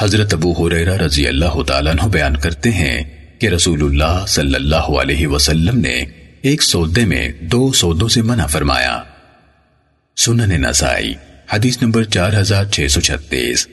حضرت ابو حریرہ رضی اللہ تعالیٰ عنہ بیان کرتے ہیں کہ رسول اللہ صلی اللہ علیہ وسلم نے ایک سودے میں دو سودوں سے منع فرمایا۔ سنن نسائی، حدیث نمبر چار ہزار چھ سو چھتیس۔